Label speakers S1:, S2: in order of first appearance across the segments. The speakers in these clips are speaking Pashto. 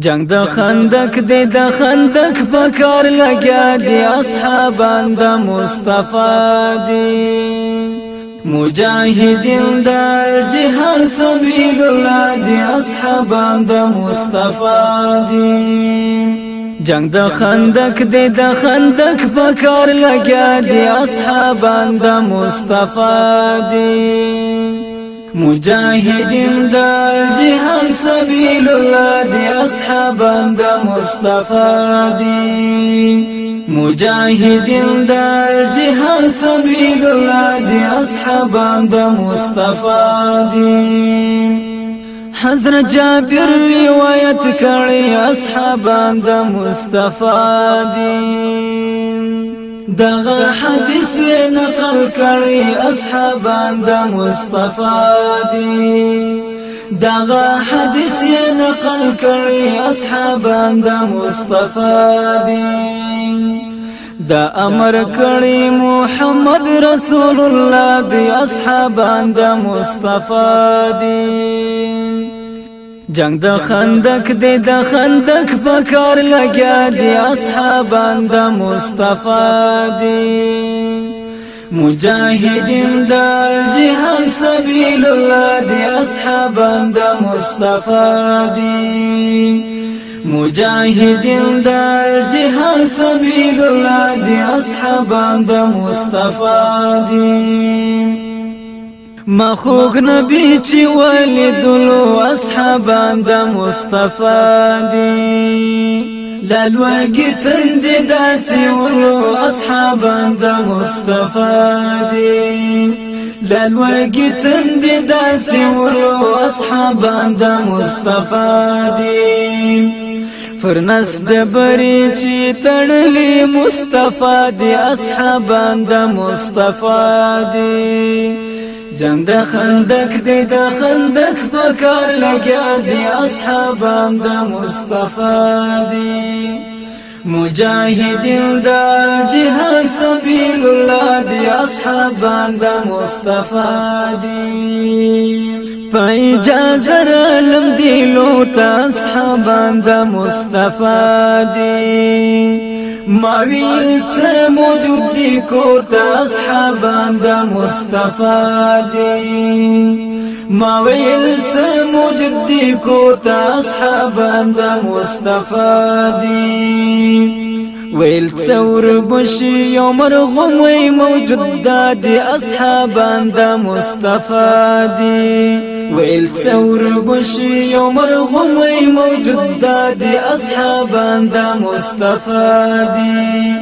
S1: جنگ د خندق دی د خندق په کار لګیا دی اصحابان د مصطفی دی مجاهدین د جهان سبیل الله دی اصحابان د مصطفی دی جنگ د خندق دی د خندق په کار لګیا دی اصحابان د مصطفی دی مجاهدین د جهان سبیل الله دی اصحابان د مصطفی دی مجاهدین د جهان سبیل الله دی اصحابان د مصطفی دی حضرت جابر روایت کړي اصحابان د مصطفی دي دغه حدیث نقل کړي اصحابان د مصطفی دي دغه حدیث یې نقل کړي اصحابان د مصطفی دي دا امر کړی محمد رسول الله دی اصحابان د مصطفی دی جنگ د خندق دی د خندق په کار لګیا دی اصحابان د مصطفی دی مجاهدين دا الجهاد سبيل الله دي اصحابان دا مصطفى دي مجاهدين دا الجهاد سبيل الله دي اصحابان دا مصطفى دي مخوغ نبی چې ولیدلو اصحابان دا مصطفى دي لالوگی تند داسي ولو أصحاب عند مصطفى دي لالوگی تند داسي ولو أصحاب عند مصطفى دي فرنس دبری چی تنلي مصطفى دي أصحاب عند مصطفى دي جند خندق دی د خندق په کار لګیا دی اصحابان د مصطفی دی مجاهدین د جهان سبیل الله دی اصحابان د مصطفی دی په اجازه لم دی لوټ اصحابان د مصطفی دی ماوین څه موجود دي کور ته اصحابان د مصطفی دي ماوین څه موجود دي کور ته اصحابان د مصطفی دي ویل څور بشي یو مرغم وی موجود د اصحابان د مصطفی دی ویل څور بشي یو مرغم وی موجود د اصحابان د مصطفی دی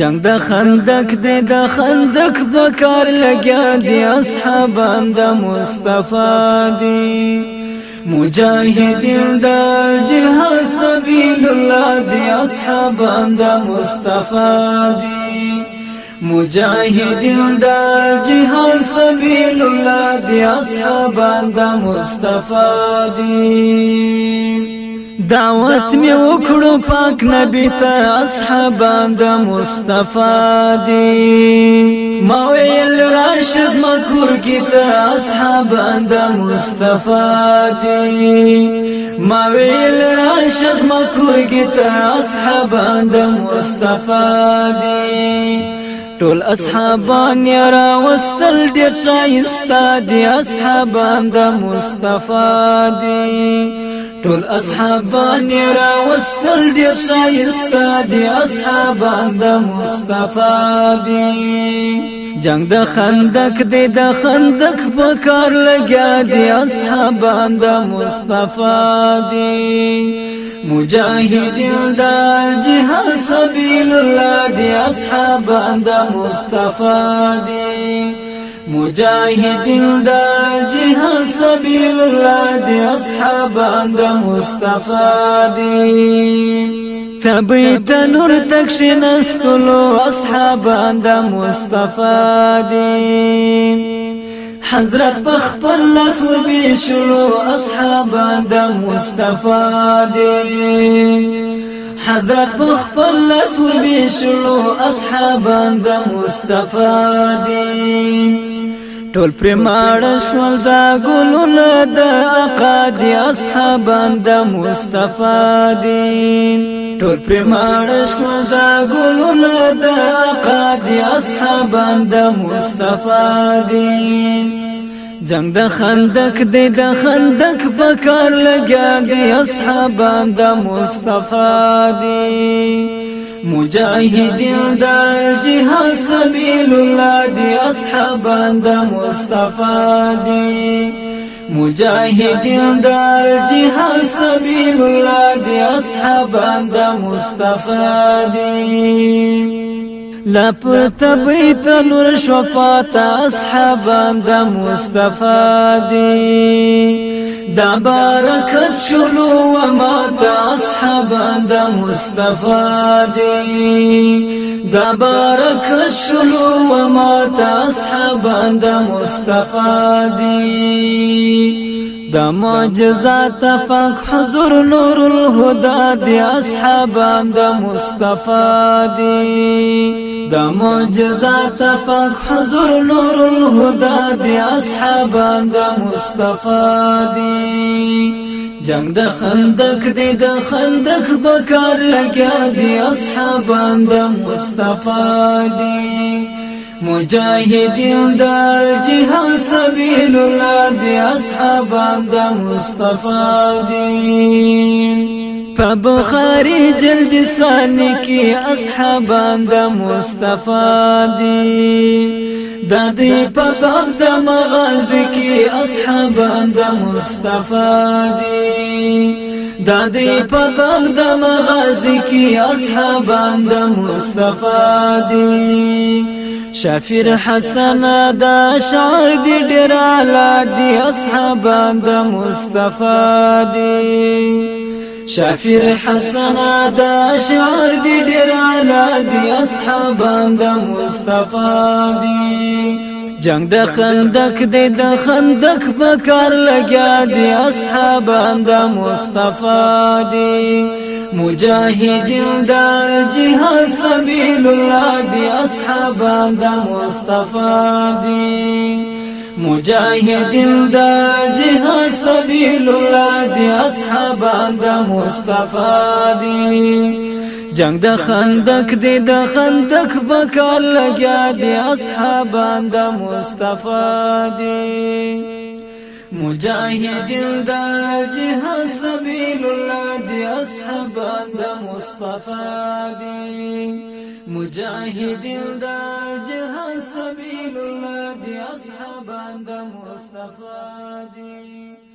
S1: جنگ د خندق دی د خندق په کار لګیا دی اصحابان د مصطفی دی مجاهدین د جهاد سبیل الله دی اصحابان دا مصطفی دی مجاهدین دا جهان سبیل الله دی اصحابان دا مصطفی دی دعوت می وکړو پاک نبی ته اصحابان د مصطفی دی ما ویل راشد مکور کی ته اصحابان د مصطفی دی ما ویل شز مکور کی تا اصحابان د مصطفی دی ټول اصحابان یرا وستل ډیر شایستا دی اصحابان د مصطفی دی ټول اصحابان یرا وستل ډیر شایستا دی اصحابان د مصطفی دی جنگ د خندق دی د خندق په کار لګیا دی اصحابان د مصطفی دی مجاهدین د جهاد سبیل الله دی اصحابان د مصطفی دی مجاهدين دا جهاد سبيل الله دي اصحاب د مصطفى دي تبيت نور تکش نستلو اصحاب د مصطفى دي حضرت بخبر لاس ور بشلو اصحابان د مصطفی دی حضرت بخبر لاس ور بشلو اصحابان د مصطفی ټول پر ماړه شول دا ګلونه د عقاد اصحابان د مصطفی دین ټول پر ماړه شول دا ګلونه د عقاد اصحابان د مصطفی دین جنگ د خندق دی د خندق په کار لګیا دی اصحابان د مصطفی دین مجاهدین د جهاد سبیل الله دی اصحابان د مصطفی دی مجاهدین د جهاد سبیل الله دی اصحابان د مصطفی دی لا پر تبیت نور شفاعت اصحابان د مصطفی دی دا برکت شلو و ما تا اصحابان دا مصطفى دی دا برکت شلو و ما تا اصحابان دا مصطفى دی د معجزات فق حضور نور الهدى دي اصحابان د مصطفی دي د معجزات فق حضور نور الهدى دي اصحابان د مصطفی دي جنگ د خندق دی د خندق بکار لګیا دی اصحابان د مصطفی دی مجاهدین د جهان سبیل الله د اصحابان د مصطفی دی په بخاری جلد ثانی کې اصحابان د مصطفی دي د دې په باب د مغازی کې اصحابان د مصطفی دي د دې په باب د مغازی کې اصحابان د مصطفی دي شافر حسن دا شعر دي درالا دي أصحاب دا مصطفى دي شافر حسن دا شعر دي درالا دي أصحاب دا مصطفى دي جنگ د خندق دی د خندق په کار لګیا دی اصحابان د مصطفی دی مجاهدین د جهاد سبیل الله دی اصحابان د مصطفی دی مجاهدین د جهاد سبیل الله دی اصحابان د مصطفی دی جنگ د خندق دی د خندق بکار لګیا دی اصحابان د مصطفی دی مجاهدین د جهاد سبیل الله دی اصحابان د مصطفی دی مجاهدین د جهاد سبیل الله دی اصحابان د مصطفی دی